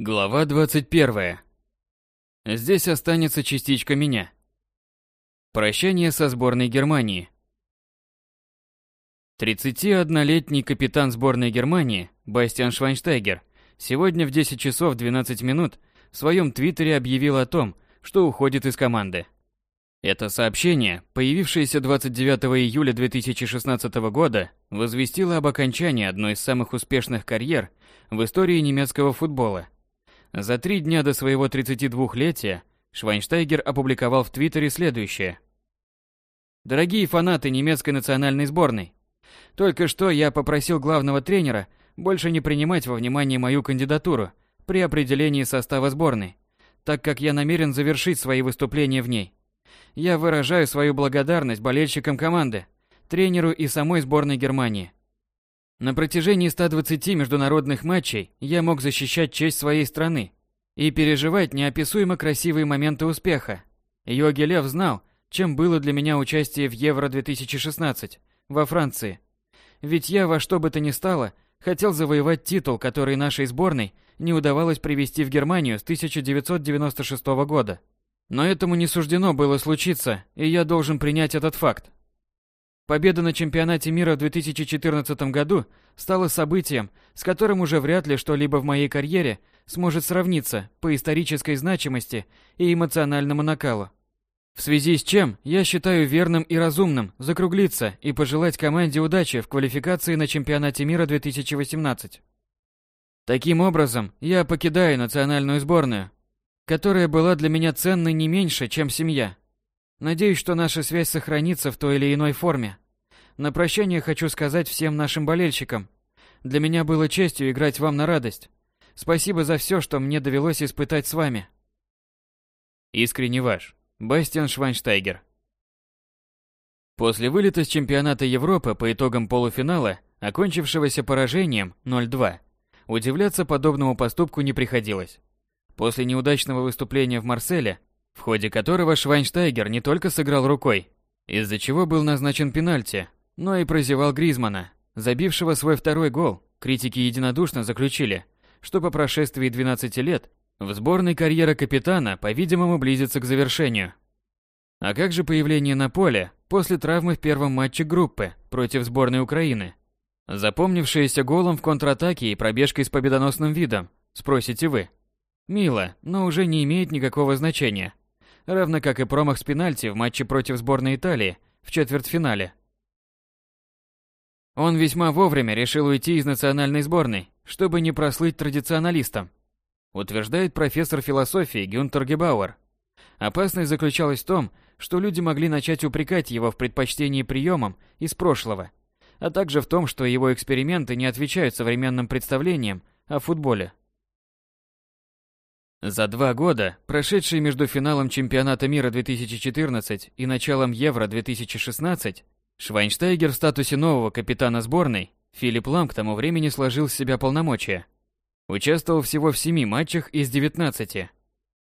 Глава 21. Здесь останется частичка меня. Прощание со сборной Германии. 31-летний капитан сборной Германии Бастиан Швайнштайгер сегодня в 10 часов 12 минут в своем твиттере объявил о том, что уходит из команды. Это сообщение, появившееся 29 июля 2016 года, возвестило об окончании одной из самых успешных карьер в истории немецкого футбола – за три дня до своего 32-летия Швайнштайгер опубликовал в Твиттере следующее. Дорогие фанаты немецкой национальной сборной, только что я попросил главного тренера больше не принимать во внимание мою кандидатуру при определении состава сборной, так как я намерен завершить свои выступления в ней. Я выражаю свою благодарность болельщикам команды, тренеру и самой сборной Германии. На протяжении 120 международных матчей я мог защищать честь своей страны и переживать неописуемо красивые моменты успеха. Йоги Лев знал, чем было для меня участие в Евро-2016 во Франции. Ведь я во что бы то ни стало хотел завоевать титул, который нашей сборной не удавалось привести в Германию с 1996 года. Но этому не суждено было случиться, и я должен принять этот факт. Победа на чемпионате мира в 2014 году стала событием, с которым уже вряд ли что-либо в моей карьере сможет сравниться по исторической значимости и эмоциональному накалу. В связи с чем я считаю верным и разумным закруглиться и пожелать команде удачи в квалификации на чемпионате мира 2018. Таким образом, я покидаю национальную сборную, которая была для меня ценной не меньше, чем семья. Надеюсь, что наша связь сохранится в той или иной форме. На прощание хочу сказать всем нашим болельщикам. Для меня было честью играть вам на радость. Спасибо за все, что мне довелось испытать с вами. Искренне ваш, Бастиан Швайнштайгер. После вылета с чемпионата Европы по итогам полуфинала, окончившегося поражением 0-2, удивляться подобному поступку не приходилось. После неудачного выступления в Марселе в ходе которого Швайнштайгер не только сыграл рукой, из-за чего был назначен пенальти, но и прозевал Гризмана, забившего свой второй гол. Критики единодушно заключили, что по прошествии 12 лет в сборной карьера капитана, по-видимому, близится к завершению. А как же появление на поле после травмы в первом матче группы против сборной Украины? Запомнившееся голом в контратаке и пробежкой с победоносным видом, спросите вы. Мило, но уже не имеет никакого значения равно как и промах с пенальти в матче против сборной Италии в четвертьфинале. Он весьма вовремя решил уйти из национальной сборной, чтобы не прослыть традиционалистом, утверждает профессор философии Гюнтер Гебауэр. Опасность заключалась в том, что люди могли начать упрекать его в предпочтении приемам из прошлого, а также в том, что его эксперименты не отвечают современным представлениям о футболе. За два года, прошедшие между финалом чемпионата мира 2014 и началом Евро 2016, Швайнштайгер в статусе нового капитана сборной, Филипп Лам к тому времени сложил с себя полномочия. Участвовал всего в семи матчах из 19.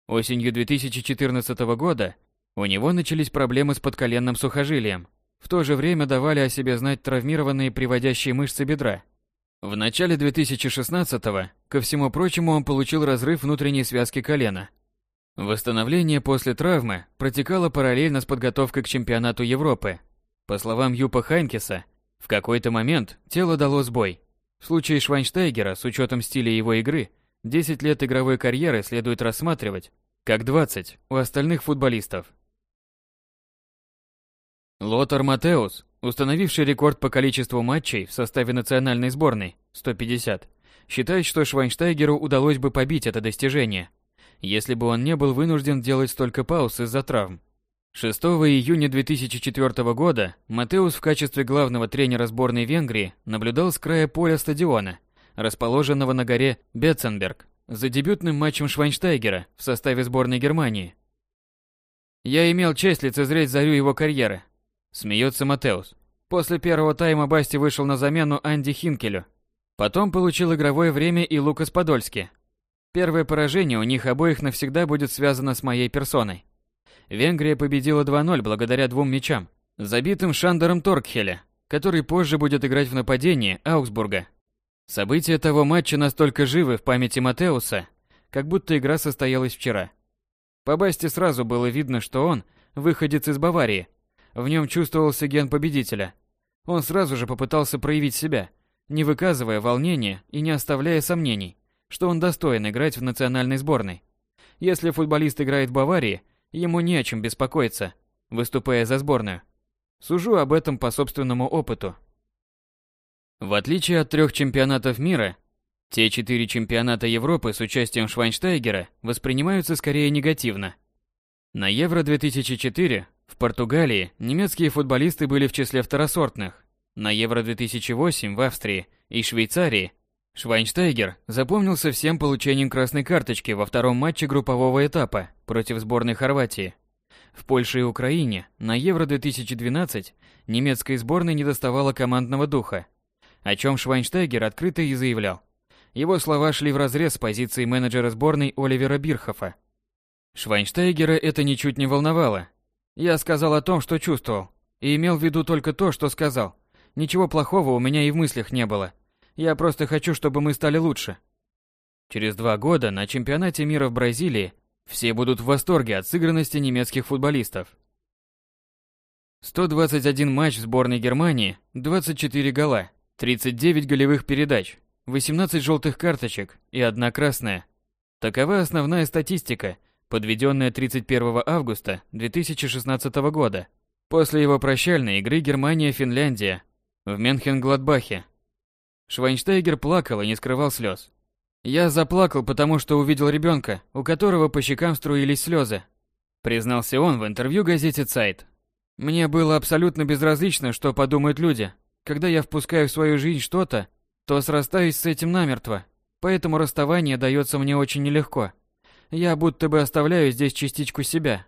Осенью 2014 года у него начались проблемы с подколенным сухожилием. В то же время давали о себе знать травмированные приводящие мышцы бедра – в начале 2016-го, ко всему прочему, он получил разрыв внутренней связки колена. Восстановление после травмы протекало параллельно с подготовкой к чемпионату Европы. По словам Юпа Хайнкеса, в какой-то момент тело дало сбой. В случае Швайнштейгера, с учетом стиля его игры, 10 лет игровой карьеры следует рассматривать как 20 у остальных футболистов. Лотар Матеус, установивший рекорд по количеству матчей в составе национальной сборной 150, считает, что Швайнштайгеру удалось бы побить это достижение, если бы он не был вынужден делать столько пауз из-за травм. 6 июня 2004 года Матеус в качестве главного тренера сборной Венгрии наблюдал с края поля стадиона, расположенного на горе Бетценберг, за дебютным матчем Швайнштайгера в составе сборной Германии. Я имел честь лицезреть зарю его карьеры, Смеется Матеус. После первого тайма Басти вышел на замену Анди Хинкелю. Потом получил игровое время и Лукас Подольски. Первое поражение у них обоих навсегда будет связано с моей персоной. Венгрия победила 2-0 благодаря двум мячам, забитым Шандером Торкхеля, который позже будет играть в нападении Аугсбурга. События того матча настолько живы в памяти Матеуса, как будто игра состоялась вчера. По Басте сразу было видно, что он выходец из Баварии. В нем чувствовался ген победителя. Он сразу же попытался проявить себя, не выказывая волнения и не оставляя сомнений, что он достоин играть в национальной сборной. Если футболист играет в Баварии, ему не о чем беспокоиться, выступая за сборную. Сужу об этом по собственному опыту. В отличие от трех чемпионатов мира, те четыре чемпионата Европы с участием Швайнштайгера воспринимаются скорее негативно. На Евро-2004 в Португалии немецкие футболисты были в числе второсортных. На Евро-2008 в Австрии и Швейцарии Швайнштайгер запомнился всем получением красной карточки во втором матче группового этапа против сборной Хорватии. В Польше и Украине на Евро-2012 немецкой сборной недоставало командного духа, о чем Швайнштайгер открыто и заявлял. Его слова шли вразрез с позицией менеджера сборной Оливера Бирхофа. Швайнштайгера это ничуть не волновало. Я сказал о том, что чувствовал, и имел в виду только то, что сказал. Ничего плохого у меня и в мыслях не было. Я просто хочу, чтобы мы стали лучше. Через два года на чемпионате мира в Бразилии все будут в восторге от сыгранности немецких футболистов. 121 матч сборной Германии, 24 гола, 39 голевых передач, 18 желтых карточек и одна красная. Такова основная статистика, подведенная 31 августа 2016 года, после его прощальной игры Германия-Финляндия в Менхен-Гладбахе. Швайнштейгер плакал и не скрывал слез. «Я заплакал, потому что увидел ребенка, у которого по щекам струились слезы», признался он в интервью газете «Цайт». «Мне было абсолютно безразлично, что подумают люди. Когда я впускаю в свою жизнь что-то, то срастаюсь с этим намертво, поэтому расставание дается мне очень нелегко. Я будто бы оставляю здесь частичку себя,